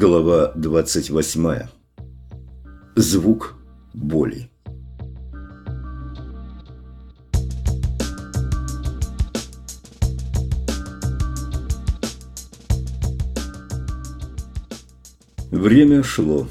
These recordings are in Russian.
Глава 28. Звук боли. Время шло.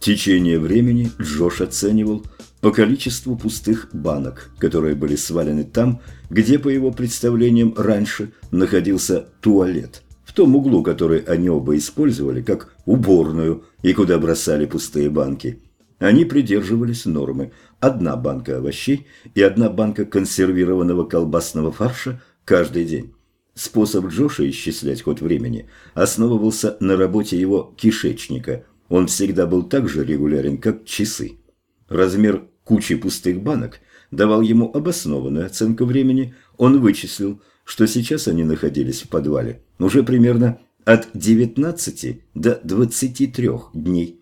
Течение времени Джош оценивал по количеству пустых банок, которые были свалены там, где, по его представлениям, раньше находился туалет – в том углу, который они оба использовали как уборную и куда бросали пустые банки. Они придерживались нормы. Одна банка овощей и одна банка консервированного колбасного фарша каждый день. Способ Джоша исчислять ход времени основывался на работе его кишечника. Он всегда был так же регулярен, как часы. Размер кучи пустых банок давал ему обоснованную оценку времени. Он вычислил, что сейчас они находились в подвале уже примерно от 19 до 23 дней.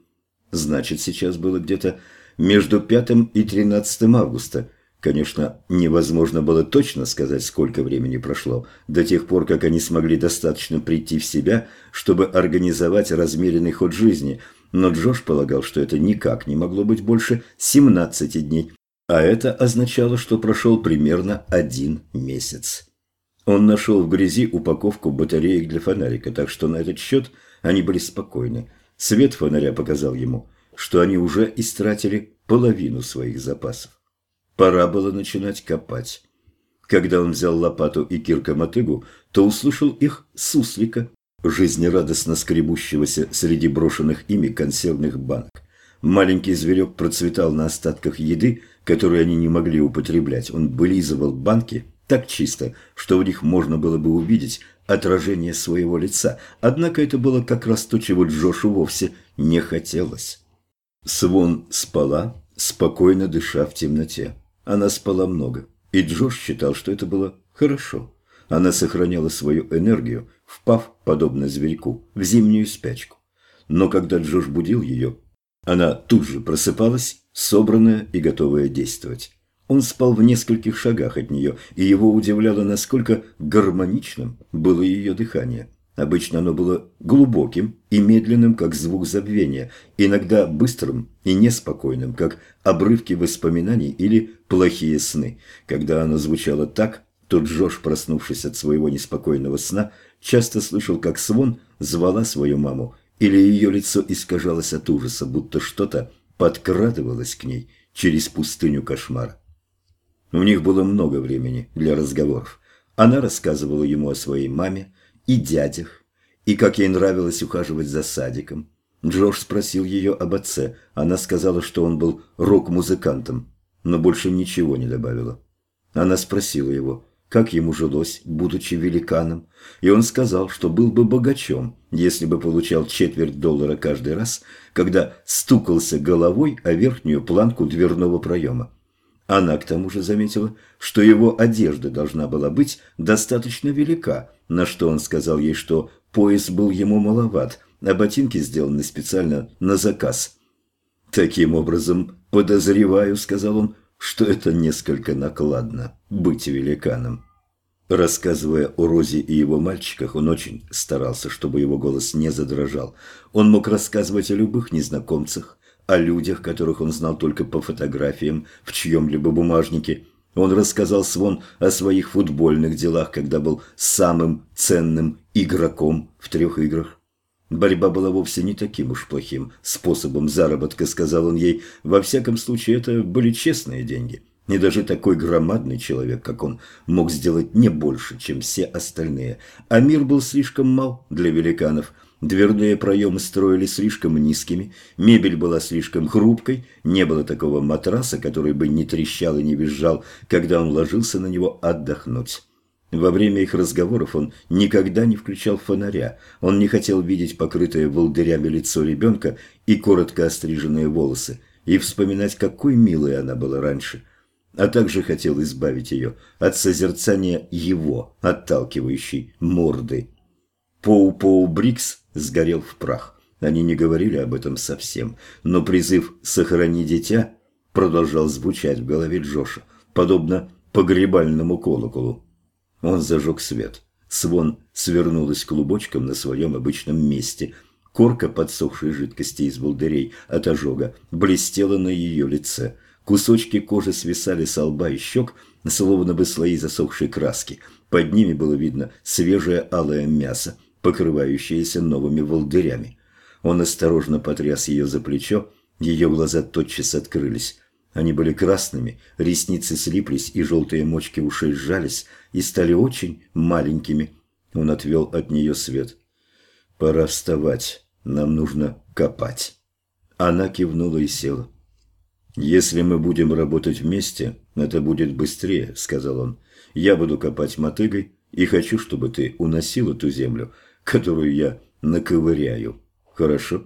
Значит, сейчас было где-то между 5 и 13 августа. Конечно, невозможно было точно сказать, сколько времени прошло, до тех пор, как они смогли достаточно прийти в себя, чтобы организовать размеренный ход жизни, но Джош полагал, что это никак не могло быть больше 17 дней, а это означало, что прошел примерно один месяц. Он нашел в грязи упаковку батареек для фонарика, так что на этот счет они были спокойны. Свет фонаря показал ему, что они уже истратили половину своих запасов. Пора было начинать копать. Когда он взял лопату и кирка-мотыгу, то услышал их суслика, жизнерадостно скребущегося среди брошенных ими консервных банок. Маленький зверек процветал на остатках еды, которую они не могли употреблять. Он вылизывал банки так чисто, что в них можно было бы увидеть отражение своего лица. Однако это было как раз то, чего Джошу вовсе не хотелось. Свон спала, спокойно дыша в темноте. Она спала много, и Джош считал, что это было хорошо. Она сохраняла свою энергию, впав, подобно зверьку, в зимнюю спячку. Но когда Джош будил ее, она тут же просыпалась, собранная и готовая действовать. Он спал в нескольких шагах от нее, и его удивляло, насколько гармоничным было ее дыхание. Обычно оно было глубоким и медленным, как звук забвения, иногда быстрым и неспокойным, как обрывки воспоминаний или плохие сны. Когда оно звучало так, то Джош, проснувшись от своего неспокойного сна, часто слышал, как Свон звала свою маму, или ее лицо искажалось от ужаса, будто что-то подкрадывалось к ней через пустыню кошмара. У них было много времени для разговоров. Она рассказывала ему о своей маме и дядях, и как ей нравилось ухаживать за садиком. Джош спросил ее об отце. Она сказала, что он был рок-музыкантом, но больше ничего не добавила. Она спросила его, как ему жилось, будучи великаном, и он сказал, что был бы богачом, если бы получал четверть доллара каждый раз, когда стукался головой о верхнюю планку дверного проема. Она к тому же заметила, что его одежда должна была быть достаточно велика, на что он сказал ей, что пояс был ему маловат, а ботинки сделаны специально на заказ. «Таким образом, подозреваю», — сказал он, — «что это несколько накладно — быть великаном». Рассказывая о Розе и его мальчиках, он очень старался, чтобы его голос не задрожал. Он мог рассказывать о любых незнакомцах, о людях, которых он знал только по фотографиям в чьем-либо бумажнике. Он рассказал Свон о своих футбольных делах, когда был самым ценным игроком в трех играх. Борьба была вовсе не таким уж плохим способом заработка, сказал он ей. Во всяком случае, это были честные деньги. И даже такой громадный человек, как он, мог сделать не больше, чем все остальные. А мир был слишком мал для великанов – Дверные проемы строили слишком низкими, мебель была слишком хрупкой, не было такого матраса, который бы не трещал и не визжал, когда он ложился на него отдохнуть. Во время их разговоров он никогда не включал фонаря, он не хотел видеть покрытое волдырями лицо ребенка и коротко остриженные волосы, и вспоминать, какой милой она была раньше, а также хотел избавить ее от созерцания его, отталкивающей морды. Поу-Поу Брикс сгорел в прах. Они не говорили об этом совсем, но призыв «сохрани дитя» продолжал звучать в голове Джоша, подобно погребальному колоколу. Он зажег свет. Свон свернулась клубочком на своем обычном месте. Корка подсохшей жидкости из волдырей от ожога блестела на ее лице. Кусочки кожи свисали с лба и щек, словно бы слои засохшей краски. Под ними было видно свежее алое мясо, покрывающееся новыми волдырями. Он осторожно потряс ее за плечо, ее глаза тотчас открылись. Они были красными, ресницы слиплись, и желтые мочки ушей сжались и стали очень маленькими. Он отвел от нее свет. «Пора вставать. Нам нужно копать». Она кивнула и села. «Если мы будем работать вместе, это будет быстрее», — сказал он. «Я буду копать мотыгой и хочу, чтобы ты уносил эту землю, которую я наковыряю. Хорошо?»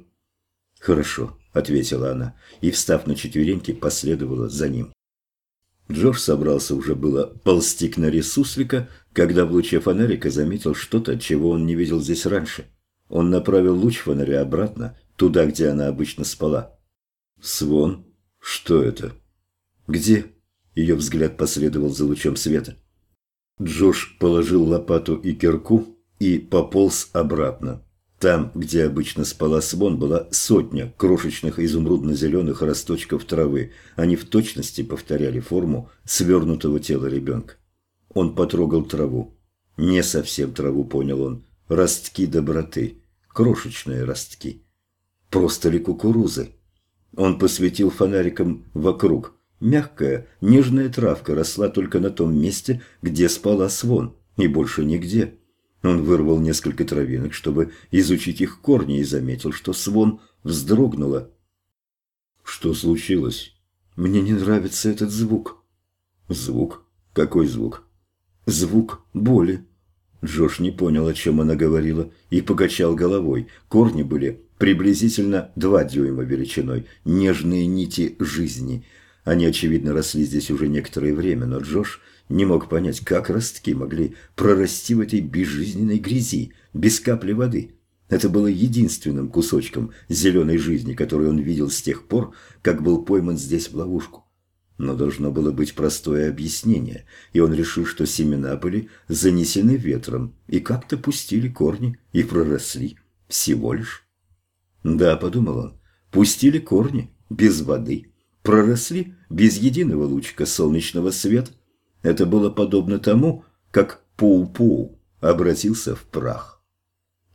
«Хорошо», — ответила она, и, встав на четвереньки, последовала за ним. Джордж собрался уже было ползти к норе суслика, когда в луче фонарика заметил что-то, чего он не видел здесь раньше. Он направил луч фонаря обратно, туда, где она обычно спала. «Свон? Что это?» «Где?» Ее взгляд последовал за лучом света. Джош положил лопату и кирку и пополз обратно. Там, где обычно спала Свон, была сотня крошечных изумрудно-зеленых росточков травы. Они в точности повторяли форму свернутого тела ребенка. Он потрогал траву. Не совсем траву, понял он. Ростки доброты. Крошечные ростки. Просто ли кукурузы? Он посветил фонариком вокруг. Мягкая, нежная травка росла только на том месте, где спала Свон, и больше нигде. Он вырвал несколько травинок, чтобы изучить их корни, и заметил, что Свон вздрогнула. «Что случилось?» «Мне не нравится этот звук». «Звук? Какой звук?» «Звук боли». Джош не понял, о чем она говорила, и покачал головой. Корни были приблизительно два дюйма величиной, нежные нити жизни. Они, очевидно, росли здесь уже некоторое время, но Джош не мог понять, как ростки могли прорасти в этой безжизненной грязи, без капли воды. Это было единственным кусочком зеленой жизни, который он видел с тех пор, как был пойман здесь в ловушку. Но должно было быть простое объяснение, и он решил, что семена были занесены ветром и как-то пустили корни и проросли. Всего лишь. Да, подумал он, пустили корни без воды, проросли без единого лучика солнечного света. Это было подобно тому, как Пау-Пау обратился в прах.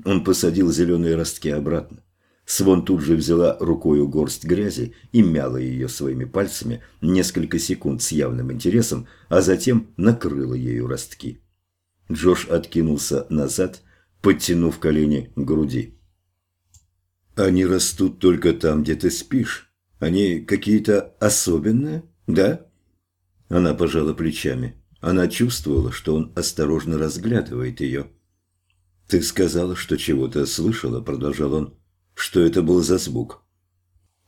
Он посадил зеленые ростки обратно. Свон тут же взяла рукою горсть грязи и мяла ее своими пальцами несколько секунд с явным интересом, а затем накрыла ею ростки. Джош откинулся назад, подтянув колени к груди. «Они растут только там, где ты спишь. Они какие-то особенные, да?» Она пожала плечами. Она чувствовала, что он осторожно разглядывает ее. «Ты сказала, что чего-то слышала», — продолжал он. Что это был за звук?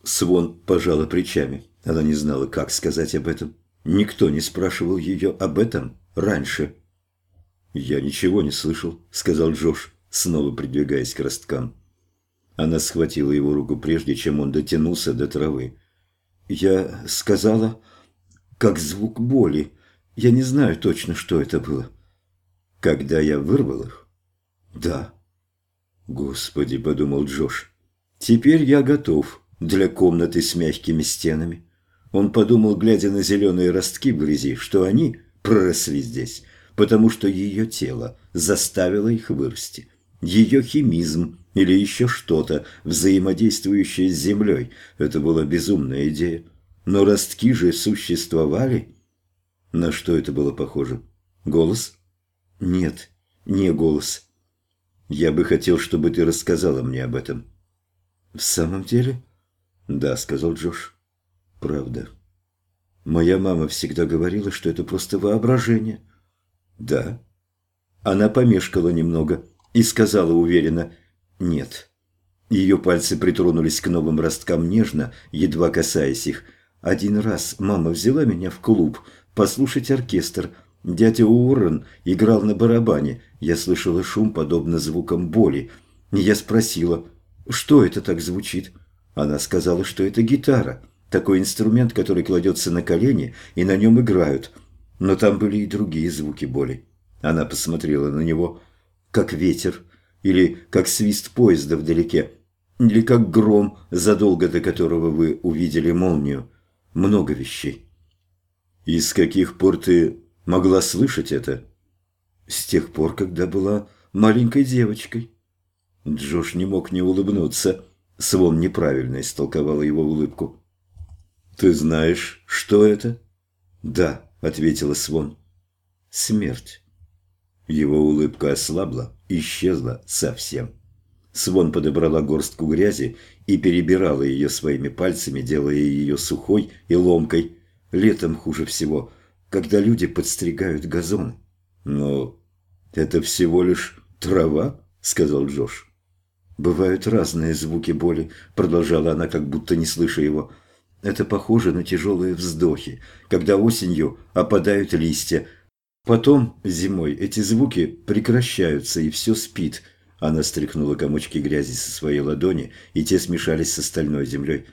Свон пожала плечами. Она не знала, как сказать об этом. Никто не спрашивал ее об этом раньше. «Я ничего не слышал», — сказал Джош, снова придвигаясь к росткам. Она схватила его руку, прежде чем он дотянулся до травы. «Я сказала, как звук боли. Я не знаю точно, что это было». «Когда я вырвал их?» «Да». «Господи», — подумал Джош, Теперь я готов для комнаты с мягкими стенами. Он подумал, глядя на зеленые ростки в грязи, что они проросли здесь, потому что ее тело заставило их вырасти. Ее химизм или еще что-то, взаимодействующее с землей. Это была безумная идея. Но ростки же существовали. На что это было похоже? Голос? Нет, не голос. Я бы хотел, чтобы ты рассказала мне об этом. «В самом деле?» «Да», — сказал Джош. «Правда. Моя мама всегда говорила, что это просто воображение». «Да». Она помешкала немного и сказала уверенно «нет». Ее пальцы притронулись к новым росткам нежно, едва касаясь их. Один раз мама взяла меня в клуб послушать оркестр. Дядя Уоррен играл на барабане. Я слышала шум, подобно звукам боли. Я спросила, что это так звучит? Она сказала, что это гитара. Такой инструмент, который кладется на колени, и на нем играют. Но там были и другие звуки боли. Она посмотрела на него, как ветер или как свист поезда вдалеке. или как гром, задолго до которого вы увидели молнию. Много вещей. И с каких пор ты могла слышать это? С тех пор, когда была маленькой девочкой. Джош не мог не улыбнуться. Свон неправильно истолковала его улыбку. «Ты знаешь, что это?» «Да», — ответила Свон. «Смерть». Его улыбка ослабла, исчезла совсем. Свон подобрала горстку грязи и перебирала ее своими пальцами, делая ее сухой и ломкой. Летом хуже всего, когда люди подстригают газон. Но это всего лишь трава, сказал Джош. Бывают разные звуки боли, продолжала она, как будто не слыша его. Это похоже на тяжелые вздохи, когда осенью опадают листья. Потом, зимой, эти звуки прекращаются, и все спит – она стряхнула комочки грязи со своей ладони, и те смешались с остальной землей.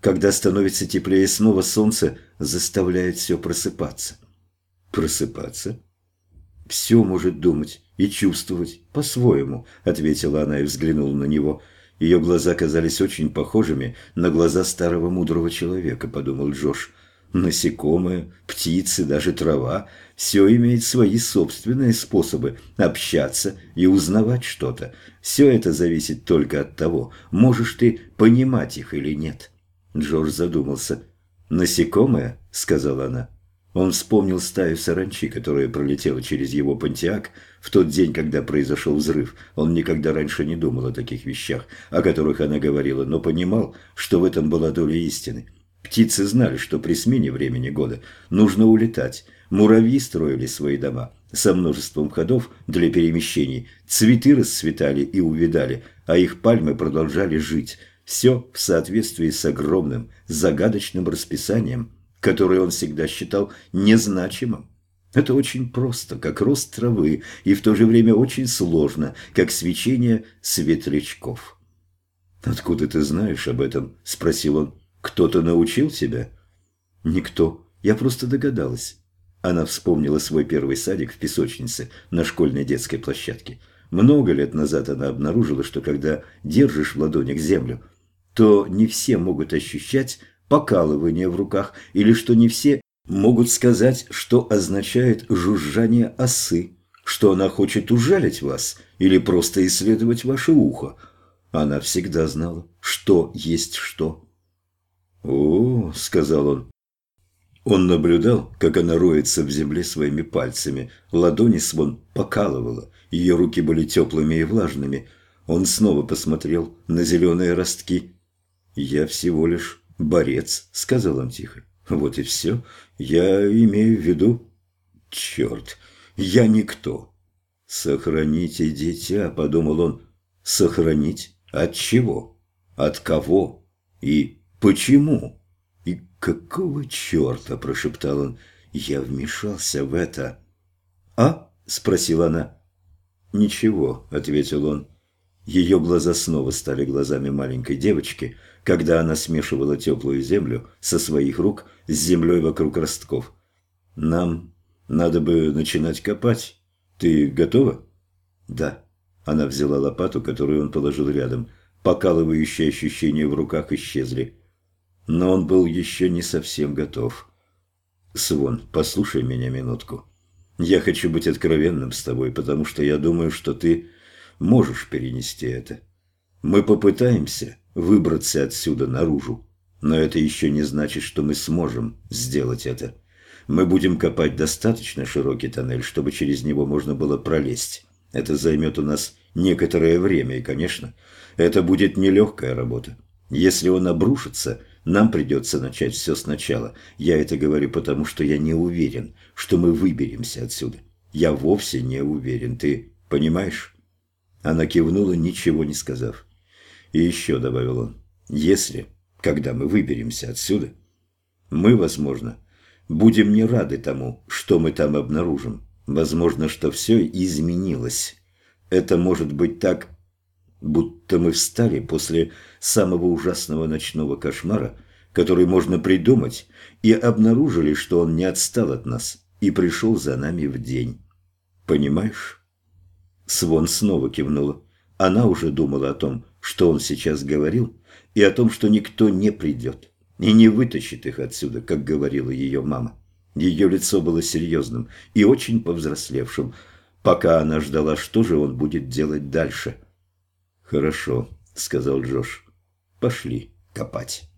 Когда становится теплее, снова солнце заставляет все просыпаться. Просыпаться? Все может думать и чувствовать по-своему, ответила она и взглянула на него. Ее глаза казались очень похожими на глаза старого мудрого человека, подумал Джош. Насекомые, птицы, даже трава – все имеет свои собственные способы общаться и узнавать что-то. Все это зависит только от того, можешь ты понимать их или нет. Джордж задумался. «Насекомые?» – сказала она. Он вспомнил стаю саранчи, которая пролетела через его пантеак в тот день, когда произошел взрыв. Он никогда раньше не думал о таких вещах, о которых она говорила, но понимал, что в этом была доля истины – Птицы знали, что при смене времени года нужно улетать. Муравьи строили свои дома со множеством ходов для перемещений. Цветы расцветали и увядали, а их пальмы продолжали жить. Все в соответствии с огромным, загадочным расписанием, которое он всегда считал незначимым. Это очень просто, как рост травы, и в то же время очень сложно, как свечение светлячков. «Откуда ты знаешь об этом?» – спросил он. «Кто-то научил тебя?» «Никто. Я просто догадалась». Она вспомнила свой первый садик в песочнице на школьной детской площадке. Много лет назад она обнаружила, что когда держишь в ладонях землю, то не все могут ощущать покалывание в руках, или что не все могут сказать, что означает жужжание осы, что она хочет ужалить вас или просто исследовать ваше ухо. Она всегда знала, что есть что. «О, — сказал он. Он наблюдал, как она роется в земле своими пальцами. Ладони Свон покалывала, ее руки были теплыми и влажными. Он снова посмотрел на зеленые ростки. «Я всего лишь борец», — сказал он тихо. «Вот и все. Я имею в виду...» «Черт, я никто». «Сохраните дитя», — подумал он. «Сохранить? От чего? От кого? И Почему? И какого черта, прошептал он, я вмешался в это. А? спросила она. Ничего, ответил он. Ее глаза снова стали глазами маленькой девочки, когда она смешивала теплую землю со своих рук с землей вокруг ростков. «Нам надо бы начинать копать. Ты готова?» «Да». Она взяла лопату, которую он положил рядом. Покалывающие ощущения в руках исчезли но он был еще не совсем готов. «Свон, послушай меня минутку. Я хочу быть откровенным с тобой, потому что я думаю, что ты можешь перенести это. Мы попытаемся выбраться отсюда наружу, но это еще не значит, что мы сможем сделать это. Мы будем копать достаточно широкий тоннель, чтобы через него можно было пролезть. Это займет у нас некоторое время, и, конечно, это будет нелегкая работа. Если он обрушится, нам придется начать все сначала. Я это говорю потому, что я не уверен, что мы выберемся отсюда. Я вовсе не уверен. Ты понимаешь?» Она кивнула, ничего не сказав. И еще добавил он, «Если, когда мы выберемся отсюда, мы, возможно, будем не рады тому, что мы там обнаружим. Возможно, что все изменилось. Это может быть так будто мы встали после самого ужасного ночного кошмара, который можно придумать, и обнаружили, что он не отстал от нас и пришел за нами в день. Понимаешь? Свон снова кивнула. Она уже думала о том, что он сейчас говорил, и о том, что никто не придет и не вытащит их отсюда, как говорила ее мама. Ее лицо было серьезным и очень повзрослевшим, пока она ждала, что же он будет делать дальше. «Хорошо», — сказал Джош, — «пошли копать».